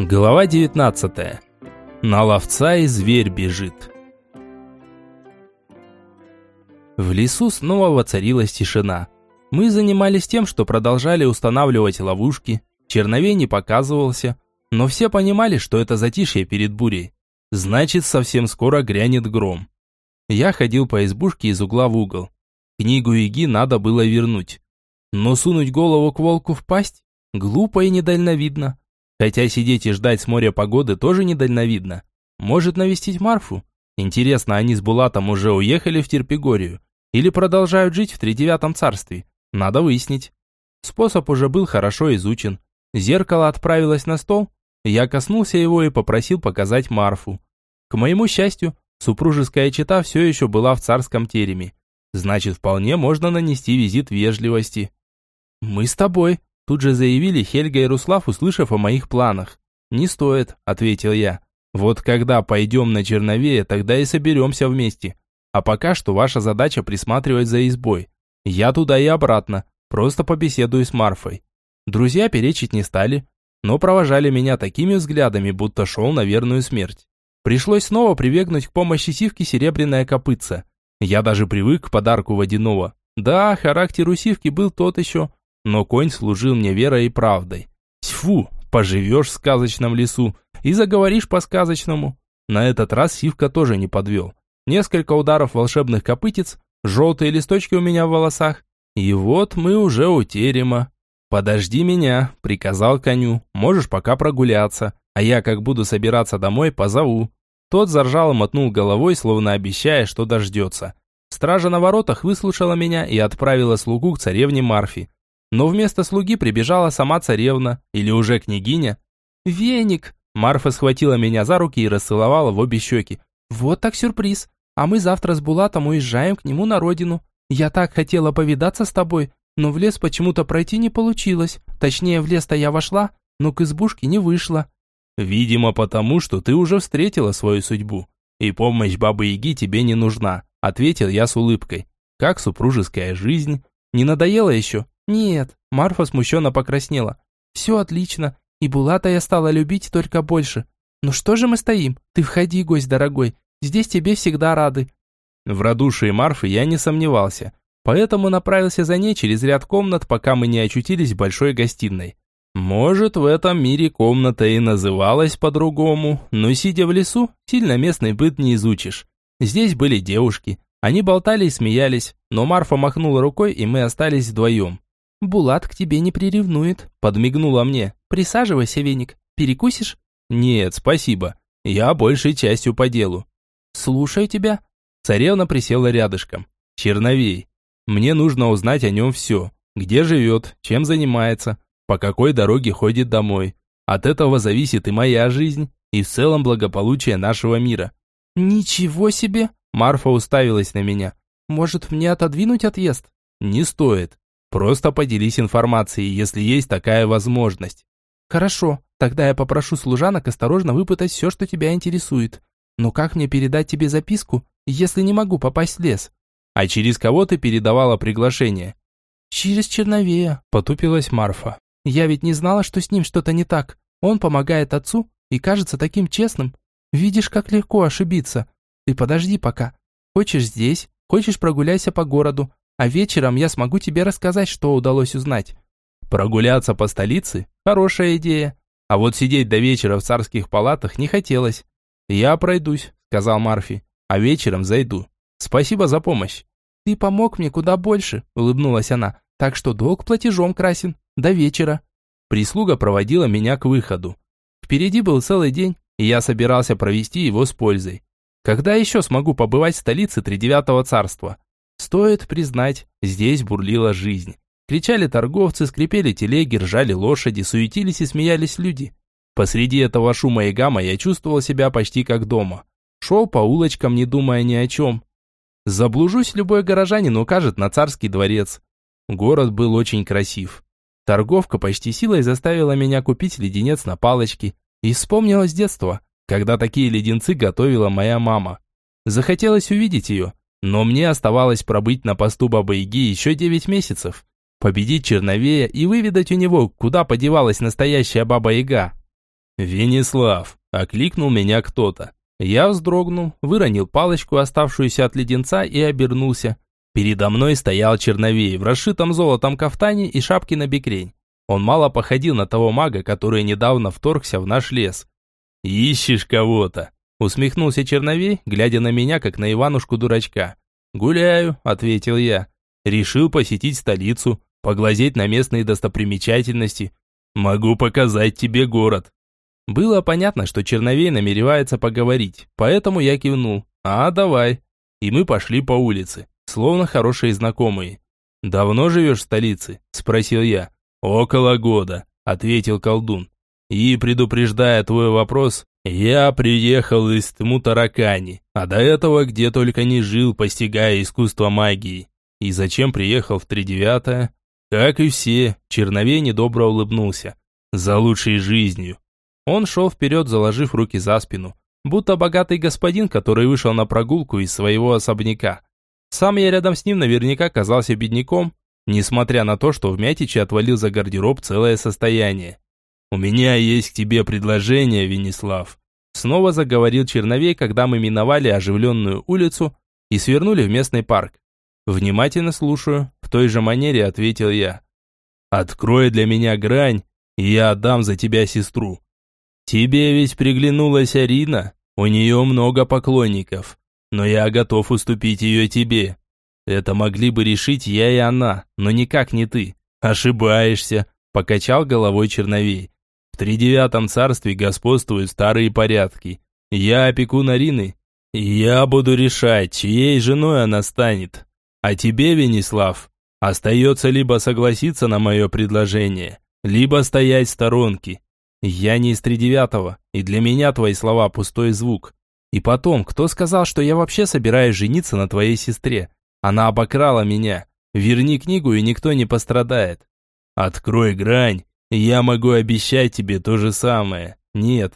Глава 19. На ловца и зверь бежит. В лесу снова воцарилась тишина. Мы занимались тем, что продолжали устанавливать ловушки. Черновей не показывался, но все понимали, что это затишье перед бурей. Значит, совсем скоро грянет гром. Я ходил по избушке из угла в угол. Книгу Иги надо было вернуть. Но сунуть голову к волку в пасть? Глупо и недальновидно. Хотя сидеть и ждать с моря погоды тоже недальновидно. Может навестить Марфу? Интересно, они с Булатом уже уехали в Терпигорию? Или продолжают жить в тридевятом царстве? Надо выяснить. Способ уже был хорошо изучен. Зеркало отправилось на стол. Я коснулся его и попросил показать Марфу. К моему счастью, супружеская чета все еще была в царском тереме. Значит, вполне можно нанести визит вежливости. «Мы с тобой», Тут же заявили Хельга и Руслав, услышав о моих планах. «Не стоит», — ответил я. «Вот когда пойдем на Черновее, тогда и соберемся вместе. А пока что ваша задача присматривать за избой. Я туда и обратно, просто побеседую с Марфой». Друзья перечить не стали, но провожали меня такими взглядами, будто шел на верную смерть. Пришлось снова прибегнуть к помощи сивки серебряная копытца. Я даже привык к подарку водяного. Да, характер у сивки был тот еще, но конь служил мне верой и правдой. Тьфу, поживешь в сказочном лесу и заговоришь по-сказочному. На этот раз Сивка тоже не подвел. Несколько ударов волшебных копытец, желтые листочки у меня в волосах. И вот мы уже у терема. «Подожди меня», — приказал коню, — «можешь пока прогуляться, а я, как буду собираться домой, позову». Тот заржал и мотнул головой, словно обещая, что дождется. Стража на воротах выслушала меня и отправила слугу к царевне Марфи. Но вместо слуги прибежала сама царевна, или уже княгиня. «Веник!» Марфа схватила меня за руки и расцеловала в обе щеки. «Вот так сюрприз! А мы завтра с Булатом уезжаем к нему на родину. Я так хотела повидаться с тобой, но в лес почему-то пройти не получилось. Точнее, в лес-то я вошла, но к избушке не вышла». «Видимо, потому, что ты уже встретила свою судьбу, и помощь Бабы-Яги тебе не нужна», ответил я с улыбкой. «Как супружеская жизнь? Не надоело еще?» «Нет», – Марфа смущенно покраснела. «Все отлично, и Булата я стала любить только больше. Ну что же мы стоим? Ты входи, гость дорогой, здесь тебе всегда рады». В радушии Марфы я не сомневался, поэтому направился за ней через ряд комнат, пока мы не очутились в большой гостиной. Может, в этом мире комната и называлась по-другому, но сидя в лесу, сильно местный быт не изучишь. Здесь были девушки. Они болтали и смеялись, но Марфа махнула рукой, и мы остались вдвоем. «Булат к тебе не приревнует», – подмигнула мне. «Присаживайся, веник. Перекусишь?» «Нет, спасибо. Я большей частью по делу». «Слушаю тебя». Царевна присела рядышком. «Черновей. Мне нужно узнать о нем все. Где живет, чем занимается, по какой дороге ходит домой. От этого зависит и моя жизнь, и в целом благополучие нашего мира». «Ничего себе!» Марфа уставилась на меня. «Может, мне отодвинуть отъезд?» «Не стоит. Просто поделись информацией, если есть такая возможность. Хорошо, тогда я попрошу служанок осторожно выпытать все, что тебя интересует. Но как мне передать тебе записку, если не могу попасть в лес? А через кого ты передавала приглашение? Через Черновея, потупилась Марфа. Я ведь не знала, что с ним что-то не так. Он помогает отцу и кажется таким честным. Видишь, как легко ошибиться. Ты подожди пока. Хочешь здесь, хочешь прогуляйся по городу, а вечером я смогу тебе рассказать, что удалось узнать. Прогуляться по столице – хорошая идея. А вот сидеть до вечера в царских палатах не хотелось. Я пройдусь, сказал Марфи, а вечером зайду. Спасибо за помощь. Ты помог мне куда больше, улыбнулась она. Так что долг платежом красен. До вечера. Прислуга проводила меня к выходу. Впереди был целый день, и я собирался провести его с пользой. Когда еще смогу побывать в столице Тридевятого царства? Стоит признать, здесь бурлила жизнь. Кричали торговцы, скрипели телеги, ржали лошади, суетились и смеялись люди. Посреди этого шума и гамма я чувствовал себя почти как дома. Шел по улочкам, не думая ни о чем. Заблужусь, любой горожанин укажет на царский дворец. Город был очень красив. Торговка почти силой заставила меня купить леденец на палочке. И вспомнилось детство, когда такие леденцы готовила моя мама. Захотелось увидеть ее, но мне оставалось пробыть на посту Бабы-Яги еще девять месяцев, победить Черновея и выведать у него, куда подевалась настоящая Баба-Яга. «Венеслав!» – окликнул меня кто-то. Я вздрогнул, выронил палочку, оставшуюся от леденца, и обернулся. Передо мной стоял черновей в расшитом золотом кафтане и шапке на бекрень. Он мало походил на того мага, который недавно вторгся в наш лес. «Ищешь кого-то?» – усмехнулся черновей, глядя на меня, как на Иванушку-дурачка. «Гуляю», – ответил я. «Решил посетить столицу, поглазеть на местные достопримечательности. Могу показать тебе город». Было понятно, что Черновей намеревается поговорить, поэтому я кивнул. «А, давай». И мы пошли по улице, словно хорошие знакомые. «Давно живешь в столице?» – спросил я. «Около года», – ответил колдун. «И, предупреждая твой вопрос, я приехал из Тмутаракани, а до этого где только не жил, постигая искусство магии. И зачем приехал в тридевятое? Как и все, Черновей недобро улыбнулся. За лучшей жизнью. Он шел вперед, заложив руки за спину, будто богатый господин, который вышел на прогулку из своего особняка. Сам я рядом с ним наверняка казался бедняком, несмотря на то, что в Мятиче отвалил за гардероб целое состояние. «У меня есть к тебе предложение, Венеслав», снова заговорил Черновей, когда мы миновали оживленную улицу и свернули в местный парк. «Внимательно слушаю», в той же манере ответил я. «Открой для меня грань, и я отдам за тебя сестру. Тебе ведь приглянулась Арина, у нее много поклонников, но я готов уступить ее тебе. Это могли бы решить я и она, но никак не ты. Ошибаешься, покачал головой Черновей. Тридевятом царстве господствуют старые порядки. Я опекун Арины, я буду решать, чьей женой она станет. А тебе, Венеслав, остается либо согласиться на мое предложение, либо стоять в сторонке. Я не из тридевятого, и для меня твои слова пустой звук. И потом, кто сказал, что я вообще собираюсь жениться на твоей сестре? Она обокрала меня. Верни книгу, и никто не пострадает. Открой грань, я могу обещать тебе то же самое. Нет.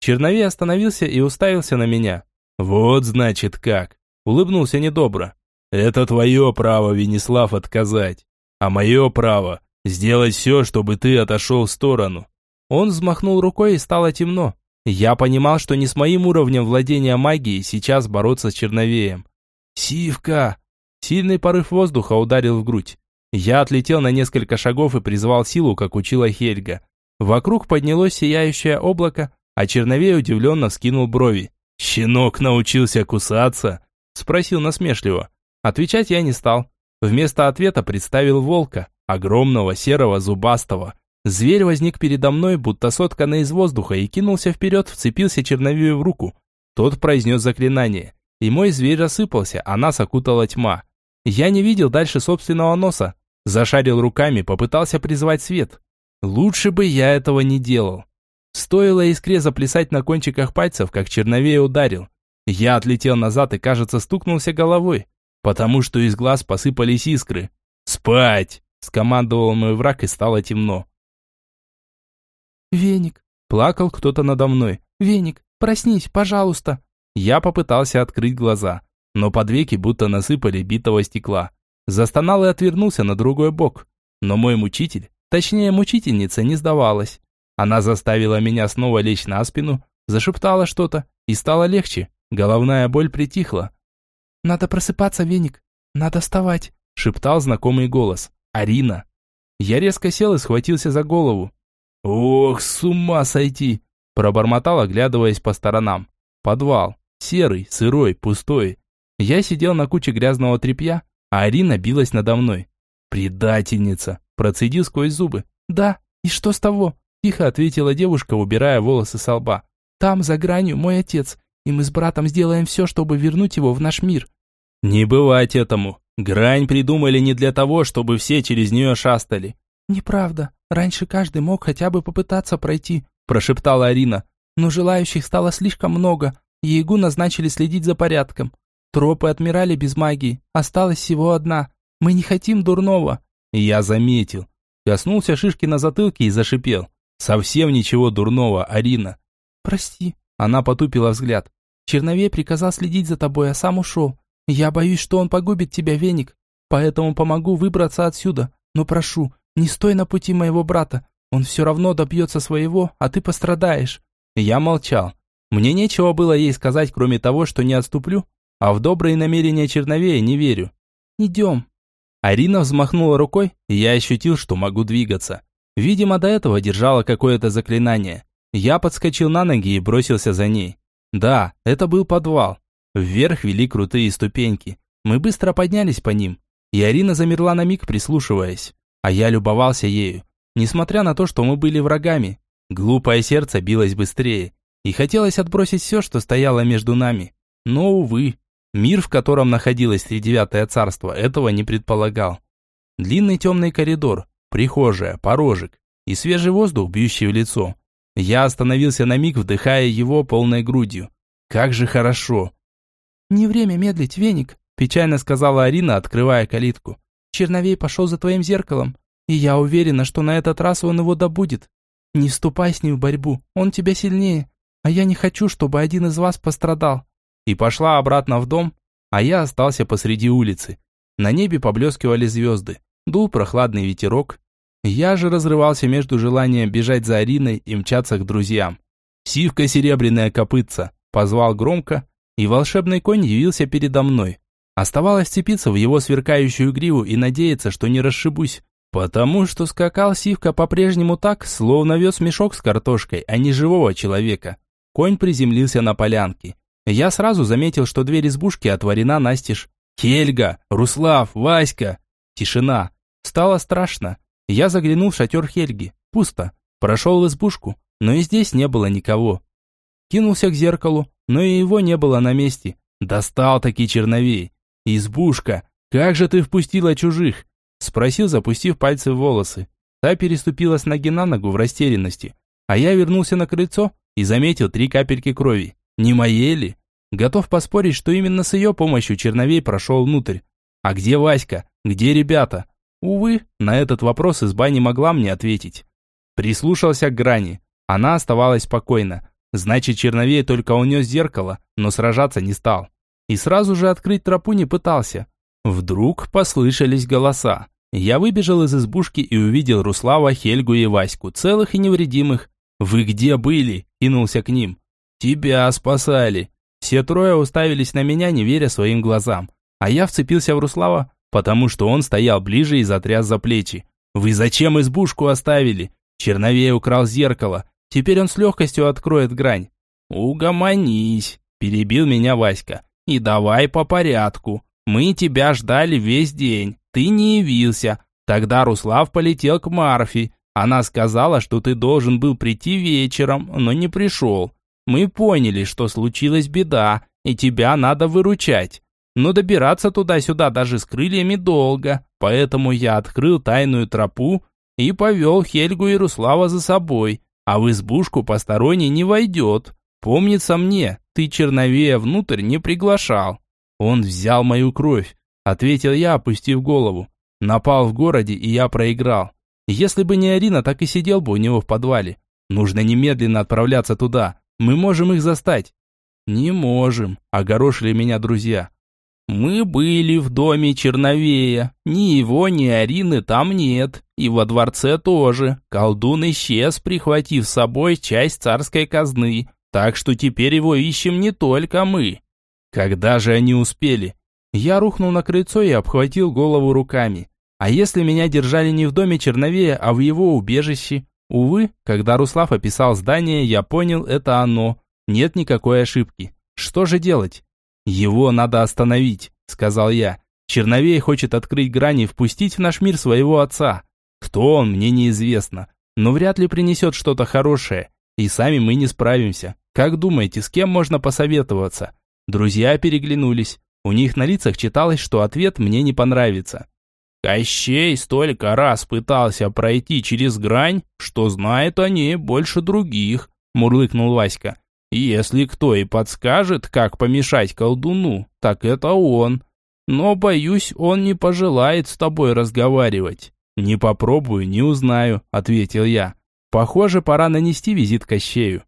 Черновей остановился и уставился на меня. Вот значит как. Улыбнулся недобро. Это твое право, Венеслав, отказать. А мое право сделать все, чтобы ты отошел в сторону. Он взмахнул рукой и стало темно. Я понимал, что не с моим уровнем владения магией сейчас бороться с черновеем. «Сивка!» Сильный порыв воздуха ударил в грудь. Я отлетел на несколько шагов и призвал силу, как учила Хельга. Вокруг поднялось сияющее облако, а черновей удивленно вскинул брови. «Щенок научился кусаться?» Спросил насмешливо. Отвечать я не стал. Вместо ответа представил волка, огромного серого зубастого, Зверь возник передо мной, будто сотканный из воздуха, и кинулся вперед, вцепился черновию в руку. Тот произнес заклинание, и мой зверь рассыпался, а нас окутала тьма. Я не видел дальше собственного носа. Зашарил руками, попытался призвать свет. Лучше бы я этого не делал. Стоило искре заплясать на кончиках пальцев, как черновей ударил. Я отлетел назад и, кажется, стукнулся головой, потому что из глаз посыпались искры. «Спать!» – скомандовал мой враг, и стало темно. «Веник!» Плакал кто-то надо мной. «Веник, проснись, пожалуйста!» Я попытался открыть глаза, но под веки будто насыпали битого стекла. Застонал и отвернулся на другой бок. Но мой мучитель, точнее мучительница, не сдавалась. Она заставила меня снова лечь на спину, зашептала что-то, и стало легче. Головная боль притихла. «Надо просыпаться, Веник. Надо вставать», — шептал знакомый голос. «Арина». Я резко сел и схватился за голову. «Ох, с ума сойти!» Пробормотал, оглядываясь по сторонам. Подвал. Серый, сырой, пустой. Я сидел на куче грязного тряпья, а Арина билась надо мной. «Предательница!» Процедил сквозь зубы. «Да, и что с того?» Тихо ответила девушка, убирая волосы со лба. «Там, за гранью, мой отец, и мы с братом сделаем все, чтобы вернуть его в наш мир». «Не бывать этому. Грань придумали не для того, чтобы все через нее шастали». «Неправда. Раньше каждый мог хотя бы попытаться пройти», – прошептала Арина. «Но желающих стало слишком много, и Ягу назначили следить за порядком. Тропы отмирали без магии, осталась всего одна. Мы не хотим дурного». Я заметил. Коснулся шишки на затылке и зашипел. «Совсем ничего дурного, Арина». «Прости». Она потупила взгляд. «Черновей приказал следить за тобой, а сам ушел. Я боюсь, что он погубит тебя, Веник. Поэтому помогу выбраться отсюда. Но прошу, не стой на пути моего брата. Он все равно добьется своего, а ты пострадаешь». Я молчал. Мне нечего было ей сказать, кроме того, что не отступлю, а в добрые намерения Черновея не верю. «Идем». Арина взмахнула рукой, и я ощутил, что могу двигаться. Видимо, до этого держала какое-то заклинание. Я подскочил на ноги и бросился за ней. Да, это был подвал. Вверх вели крутые ступеньки. Мы быстро поднялись по ним, и Арина замерла на миг, прислушиваясь. А я любовался ею. Несмотря на то, что мы были врагами, глупое сердце билось быстрее, и хотелось отбросить все, что стояло между нами. Но, увы, мир, в котором находилось Тридевятое царство, этого не предполагал. Длинный темный коридор, прихожая, порожек и свежий воздух, бьющий в лицо. Я остановился на миг, вдыхая его полной грудью. Как же хорошо! «Не время медлить, веник», – печально сказала Арина, открывая калитку. «Черновей пошел за твоим зеркалом, и я уверена, что на этот раз он его добудет. Не вступай с ним в борьбу, он тебя сильнее, а я не хочу, чтобы один из вас пострадал». И пошла обратно в дом, а я остался посреди улицы. На небе поблескивали звезды, дул прохладный ветерок. Я же разрывался между желанием бежать за Ариной и мчаться к друзьям. «Сивка серебряная копытца!» – позвал громко, и волшебный конь явился передо мной. Оставалось цепиться в его сверкающую гриву и надеяться, что не расшибусь, потому что скакал Сивка по-прежнему так, словно вез мешок с картошкой, а не живого человека. Конь приземлился на полянке. Я сразу заметил, что дверь избушки отворена настежь. «Хельга! Руслав! Васька!» Тишина. Стало страшно. Я заглянул в шатер Хельги. Пусто. Прошел в избушку, но и здесь не было никого. Кинулся к зеркалу, но и его не было на месте. Достал таки черновей. «Избушка, как же ты впустила чужих?» Спросил, запустив пальцы в волосы. Та переступила с ноги на ногу в растерянности. А я вернулся на крыльцо и заметил три капельки крови. Не моей ли? Готов поспорить, что именно с ее помощью Черновей прошел внутрь. А где Васька? Где ребята? Увы, на этот вопрос изба не могла мне ответить. Прислушался к грани. Она оставалась спокойна. Значит, Черновей только унес зеркало, но сражаться не стал. И сразу же открыть тропу не пытался. Вдруг послышались голоса. Я выбежал из избушки и увидел Руслава, Хельгу и Ваську, целых и невредимых. «Вы где были?» – кинулся к ним. «Тебя спасали». Все трое уставились на меня, не веря своим глазам. А я вцепился в Руслава, потому что он стоял ближе и затряс за плечи. «Вы зачем избушку оставили? Черновей украл зеркало. Теперь он с легкостью откроет грань. «Угомонись», – перебил меня Васька. «И давай по порядку. Мы тебя ждали весь день. Ты не явился. Тогда Руслав полетел к Марфи. Она сказала, что ты должен был прийти вечером, но не пришел. Мы поняли, что случилась беда, и тебя надо выручать. Но добираться туда-сюда даже с крыльями долго, поэтому я открыл тайную тропу и повел Хельгу и Руслава за собой а в избушку посторонний не войдет. Помнится мне, ты черновея внутрь не приглашал. Он взял мою кровь, ответил я, опустив голову. Напал в городе, и я проиграл. Если бы не Арина, так и сидел бы у него в подвале. Нужно немедленно отправляться туда. Мы можем их застать. Не можем, огорошили меня друзья. Мы были в доме Черновея. Ни его, ни Арины там нет. И во дворце тоже. Колдун исчез, прихватив с собой часть царской казны. Так что теперь его ищем не только мы. Когда же они успели? Я рухнул на крыльцо и обхватил голову руками. А если меня держали не в доме Черновея, а в его убежище? Увы, когда Руслав описал здание, я понял, это оно. Нет никакой ошибки. Что же делать? «Его надо остановить», — сказал я. «Черновей хочет открыть грани и впустить в наш мир своего отца. Кто он, мне неизвестно, но вряд ли принесет что-то хорошее, и сами мы не справимся. Как думаете, с кем можно посоветоваться?» Друзья переглянулись. У них на лицах читалось, что ответ мне не понравится. Кощей столько раз пытался пройти через грань, что знает о ней больше других, мурлыкнул Васька. Если кто и подскажет, как помешать колдуну, так это он. Но, боюсь, он не пожелает с тобой разговаривать. Не попробую, не узнаю, ответил я. Похоже, пора нанести визит Кощею.